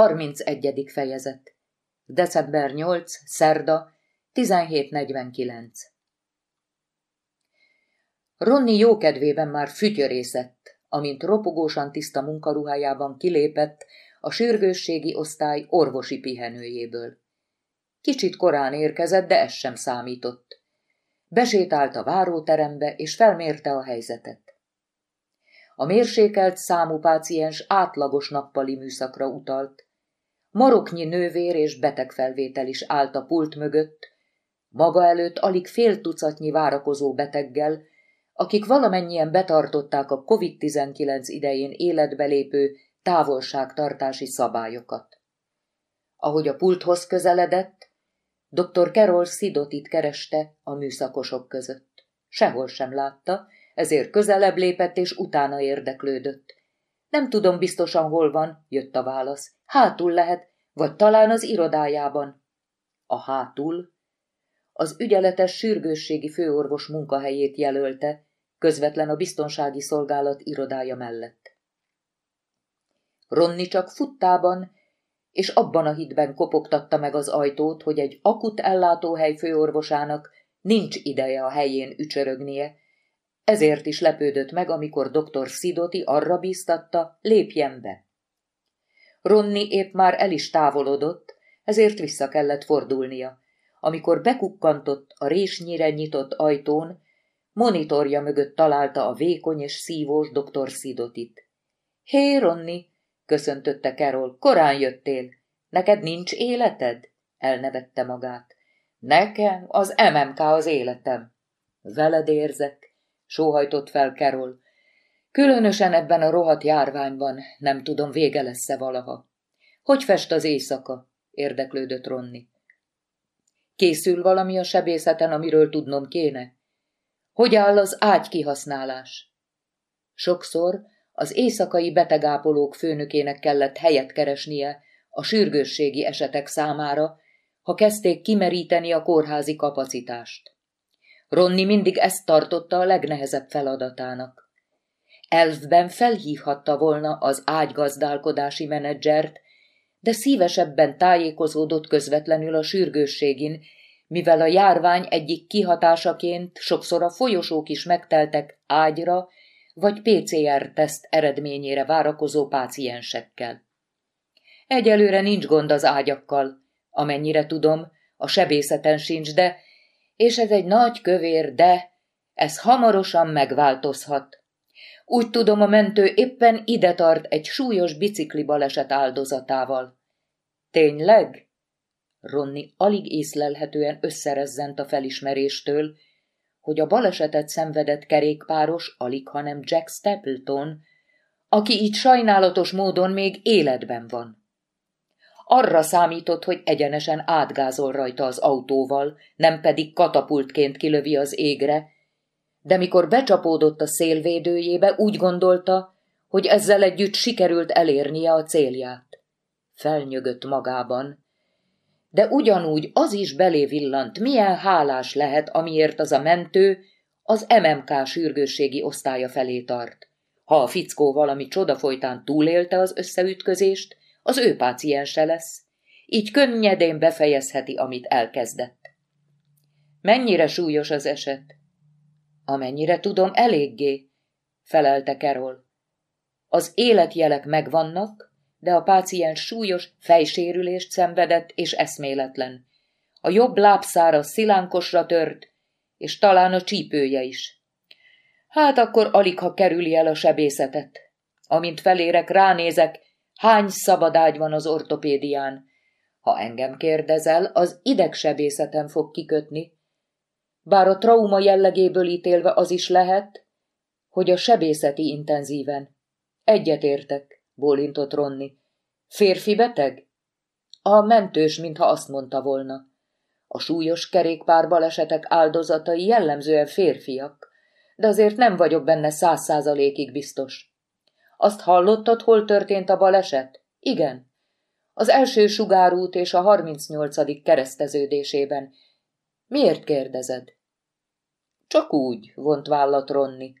31. fejezet December 8. Szerda 17.49 Ronni jókedvében már fütyörészett, amint ropogósan tiszta munkaruhájában kilépett a sürgősségi osztály orvosi pihenőjéből. Kicsit korán érkezett, de ez sem számított. Besétált a váróterembe, és felmérte a helyzetet. A mérsékelt számú páciens átlagos nappali műszakra utalt. Maroknyi nővér és betegfelvétel is állt a pult mögött, maga előtt alig fél tucatnyi várakozó beteggel, akik valamennyien betartották a COVID-19 idején életbe lépő távolságtartási szabályokat. Ahogy a pulthoz közeledett, dr. Carol Sidotit kereste a műszakosok között. Sehol sem látta, ezért közelebb lépett és utána érdeklődött. Nem tudom biztosan hol van, jött a válasz. Hátul lehet, vagy talán az irodájában. A hátul? Az ügyeletes sürgősségi főorvos munkahelyét jelölte, közvetlen a biztonsági szolgálat irodája mellett. Ronni csak futtában, és abban a hitben kopogtatta meg az ajtót, hogy egy akut ellátóhely főorvosának nincs ideje a helyén ücsörögnie, ezért is lepődött meg, amikor dr. Szidoti arra bíztatta, lépjen be. Ronni épp már el is távolodott, ezért vissza kellett fordulnia. Amikor bekukkantott a résnyire nyitott ajtón, monitorja mögött találta a vékony és szívós dr. Szidotit. Hé, Ronni, köszöntötte Carol, korán jöttél. Neked nincs életed? Elnevette magát. Nekem az MMK az életem. Veled érzek, sóhajtott fel Carol. Különösen ebben a rohadt járványban, nem tudom, vége lesz-e valaha. Hogy fest az éjszaka? érdeklődött Ronni. Készül valami a sebészeten, amiről tudnom kéne? Hogy áll az ágy kihasználás? Sokszor az éjszakai betegápolók főnökének kellett helyet keresnie a sürgősségi esetek számára, ha kezdték kimeríteni a kórházi kapacitást. Ronni mindig ezt tartotta a legnehezebb feladatának. Elfben felhívhatta volna az ágygazdálkodási menedzsert, de szívesebben tájékozódott közvetlenül a sürgősségin, mivel a járvány egyik kihatásaként sokszor a folyosók is megteltek ágyra vagy PCR-teszt eredményére várakozó páciensekkel. Egyelőre nincs gond az ágyakkal, amennyire tudom, a sebészeten sincs, de és ez egy nagy kövér, de ez hamarosan megváltozhat. Úgy tudom, a mentő éppen ide tart egy súlyos bicikli baleset áldozatával. Tényleg? Ronni alig észlelhetően összerezzent a felismeréstől, hogy a balesetet szenvedett kerékpáros alig, hanem Jack Stapleton, aki így sajnálatos módon még életben van. Arra számított, hogy egyenesen átgázol rajta az autóval, nem pedig katapultként kilövi az égre, de mikor becsapódott a szélvédőjébe, úgy gondolta, hogy ezzel együtt sikerült elérnie a célját. Felnyögött magában, de ugyanúgy az is belé villant, milyen hálás lehet, amiért az a mentő az MMK sürgősségi osztálya felé tart. Ha a fickó valami csoda folytán túlélte az összeütközést, az ő páciense lesz, így könnyedén befejezheti, amit elkezdett. Mennyire súlyos az eset? Amennyire tudom, eléggé, felelte Carol. Az életjelek megvannak, de a páciens súlyos fejsérülést szenvedett és eszméletlen. A jobb lábszára szilánkosra tört, és talán a csípője is. Hát akkor alig, ha kerüli el a sebészetet. Amint felérek, ránézek, Hány szabad ágy van az ortopédián? Ha engem kérdezel, az idegsebészetem fog kikötni. Bár a trauma jellegéből ítélve az is lehet, hogy a sebészeti intenzíven. Egyetértek, bólintott Ronni. Férfi beteg? A mentős, mintha azt mondta volna. A súlyos kerékpárbalesetek áldozatai jellemzően férfiak, de azért nem vagyok benne száz százalékig biztos. Azt hallottad, hol történt a baleset? Igen. Az első sugárút és a 38. kereszteződésében. Miért kérdezed? Csak úgy, vont vállat Ronni.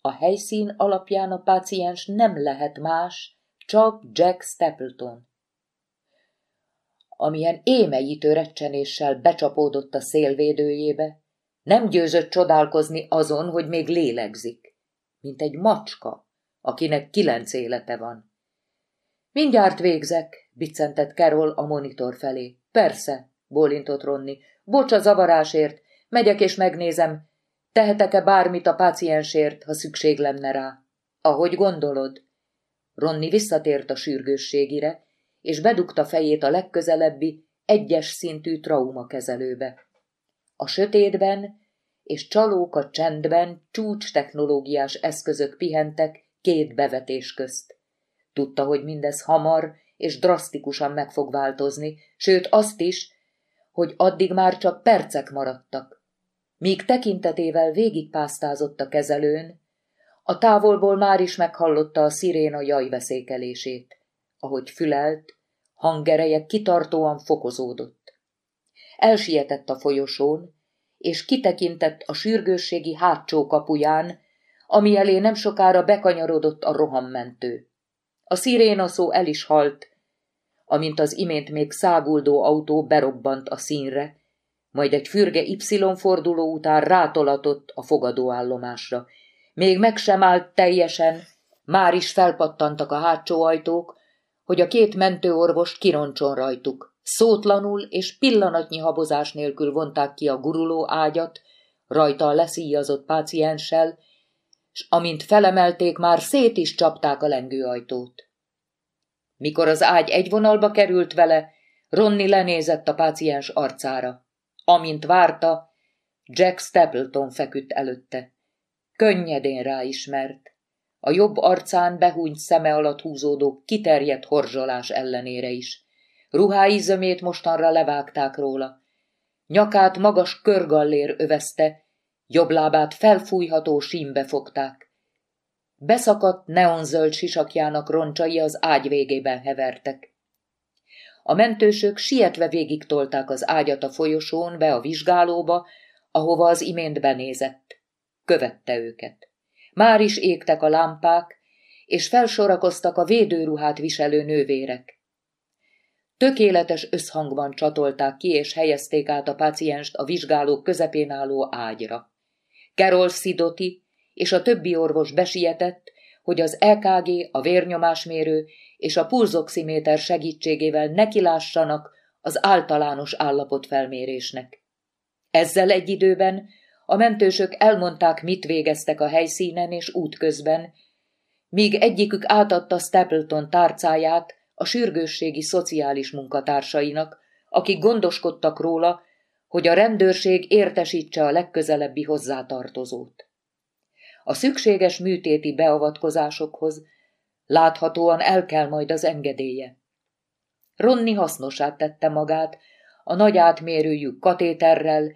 A helyszín alapján a páciens nem lehet más, Csak Jack Stapleton. Amilyen émeítő recsenéssel becsapódott a szélvédőjébe, nem győzött csodálkozni azon, hogy még lélegzik, mint egy macska, akinek kilenc élete van. Mindjárt végzek, biccentett Carol a monitor felé. Persze, bólintott Ronni. Bocs a zavarásért, megyek és megnézem, tehetek-e bármit a páciensért, ha szükség lenne rá. Ahogy gondolod. Ronni visszatért a sürgősségire, és bedugta fejét a legközelebbi, egyes szintű traumakezelőbe. A sötétben és csalók a csendben csúcs technológiás eszközök pihentek két bevetés közt. Tudta, hogy mindez hamar és drasztikusan meg fog változni, sőt azt is, hogy addig már csak percek maradtak. Míg tekintetével végigpásztázott a kezelőn, a távolból már is meghallotta a sziréna jajveszékelését. Ahogy fülelt, hangereje kitartóan fokozódott. Elsietett a folyosón, és kitekintett a sürgősségi hátsó kapuján, ami elé nem sokára bekanyarodott a rohammentő. A sziréna szó el is halt, amint az imént még száguldó autó berobbant a színre, majd egy fürge Y forduló után rátolatott a fogadóállomásra. Még meg sem állt teljesen, már is felpattantak a hátsó ajtók, hogy a két mentőorvost kironcson rajtuk. Szótlanul és pillanatnyi habozás nélkül vonták ki a guruló ágyat, rajta a leszíjazott pácienssel, s amint felemelték, már szét is csapták a lengőajtót. Mikor az ágy egy vonalba került vele, Ronni lenézett a páciens arcára. Amint várta, Jack Stapleton feküdt előtte. Könnyedén ráismert. A jobb arcán behúnyt szeme alatt húzódó kiterjedt horzsolás ellenére is. Ruhái ízömét mostanra levágták róla. Nyakát magas körgallér övezte, jobb lábát felfújható símbe fogták. Beszakadt neonzöld sisakjának roncsai az ágy végében hevertek. A mentősök sietve végig tolták az ágyat a folyosón be a vizsgálóba, ahova az imént benézett. Követte őket. Már is égtek a lámpák, és felsorakoztak a védőruhát viselő nővérek. Tökéletes összhangban csatolták ki és helyezték át a pácienst a vizsgálók közepén álló ágyra. Carol Sidoti és a többi orvos besietett, hogy az EKG, a vérnyomásmérő és a pulzoximéter segítségével nekilássanak az általános állapotfelmérésnek. Ezzel egy időben a mentősök elmondták, mit végeztek a helyszínen és útközben, míg egyikük átadta Stapleton tárcáját a sürgősségi szociális munkatársainak, akik gondoskodtak róla, hogy a rendőrség értesítse a legközelebbi hozzátartozót. A szükséges műtéti beavatkozásokhoz láthatóan el kell majd az engedélye. Ronni hasznosát tette magát a nagy átmérőjű katéterrel,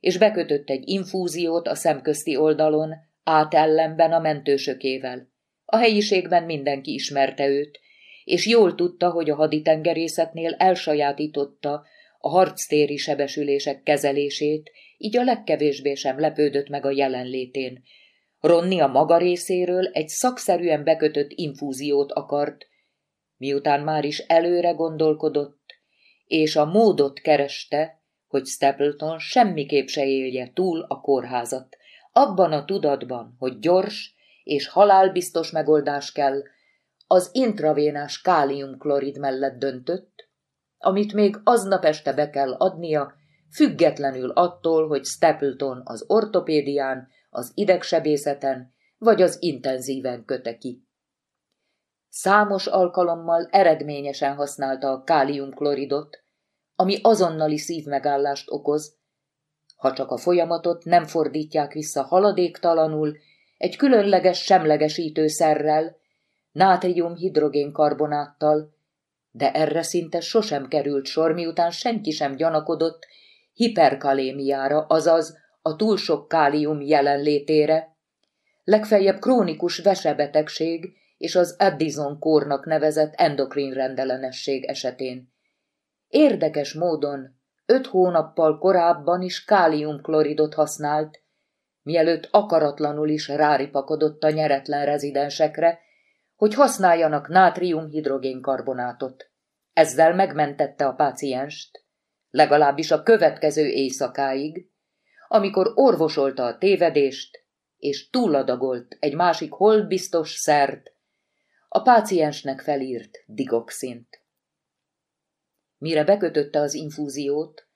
és bekötött egy infúziót a szemközti oldalon, átellenben a mentősökével. A helyiségben mindenki ismerte őt, és jól tudta, hogy a haditengerészetnél elsajátította a harctéri sebesülések kezelését, így a legkevésbé sem lepődött meg a jelenlétén, Ronni a maga részéről egy szakszerűen bekötött infúziót akart, miután már is előre gondolkodott, és a módot kereste, hogy Stapleton semmiképp se élje túl a kórházat, abban a tudatban, hogy gyors és halálbiztos megoldás kell, az intravénás káliumklorid mellett döntött, amit még aznap este be kell adnia, függetlenül attól, hogy Stapleton az ortopédián az idegsebészeten vagy az intenzíven köte ki. Számos alkalommal eredményesen használta a káliumkloridot, ami azonnali szívmegállást okoz, ha csak a folyamatot nem fordítják vissza haladéktalanul egy különleges semlegesítőszerrel, nátrium-hidrogénkarbonáttal, de erre szinte sosem került sor, miután senki sem gyanakodott hiperkalémiára, azaz a túl sok kálium jelenlétére, legfeljebb krónikus vesebetegség és az Addison kórnak nevezett endokrin rendellenesség esetén. Érdekes módon öt hónappal korábban is káliumkloridot használt, mielőtt akaratlanul is ráripakodott a nyeretlen rezidensekre, hogy használjanak nátrium-hidrogénkarbonátot. Ezzel megmentette a pácienst, legalábbis a következő éjszakáig, amikor orvosolta a tévedést, és túladagolt egy másik holbiztos szert, a páciensnek felírt digoxint. Mire bekötötte az infúziót,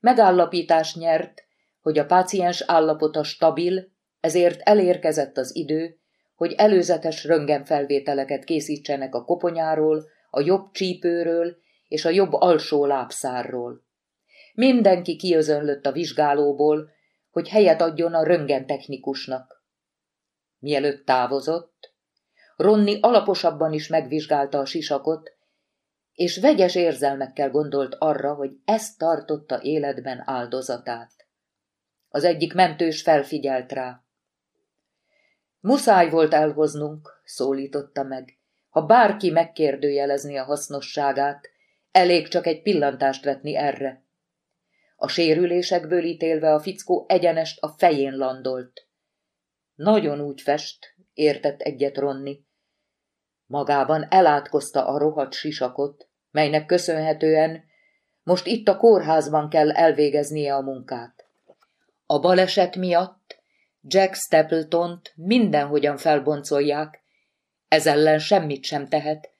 megállapítás nyert, hogy a páciens állapota stabil, ezért elérkezett az idő, hogy előzetes röntgenfelvételeket készítsenek a koponyáról, a jobb csípőről és a jobb alsó lábszárról. Mindenki kiözönlött a vizsgálóból, hogy helyet adjon a röntgentechnikusnak. Mielőtt távozott, Ronni alaposabban is megvizsgálta a sisakot, és vegyes érzelmekkel gondolt arra, hogy ezt tartotta életben áldozatát. Az egyik mentős felfigyelt rá. Muszáj volt elhoznunk, szólította meg. Ha bárki megkérdőjelezni a hasznosságát, elég csak egy pillantást vetni erre. A sérülésekből ítélve a fickó egyenest a fején landolt. Nagyon úgy fest, értett egyet Ronni. Magában elátkozta a rohadt sisakot, melynek köszönhetően most itt a kórházban kell elvégeznie a munkát. A baleset miatt Jack Stapletont mindenhogyan felboncolják, ez ellen semmit sem tehet,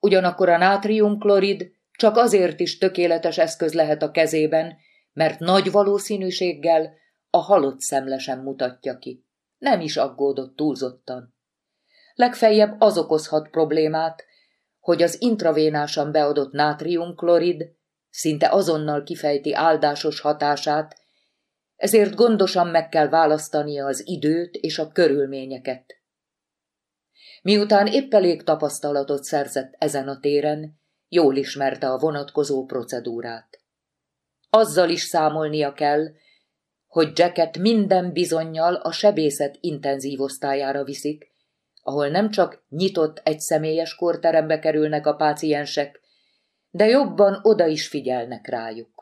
ugyanakkor a nátriumklorid csak azért is tökéletes eszköz lehet a kezében, mert nagy valószínűséggel a halott szemle sem mutatja ki. Nem is aggódott túlzottan. Legfeljebb az okozhat problémát, hogy az intravénásan beadott nátriumklorid szinte azonnal kifejti áldásos hatását, ezért gondosan meg kell választania az időt és a körülményeket. Miután épp elég tapasztalatot szerzett ezen a téren, jól ismerte a vonatkozó procedúrát. Azzal is számolnia kell, hogy Jacket minden bizonyal a sebészet intenzív osztályára viszik, ahol nem csak nyitott egy személyes kórterembe kerülnek a páciensek, de jobban oda is figyelnek rájuk.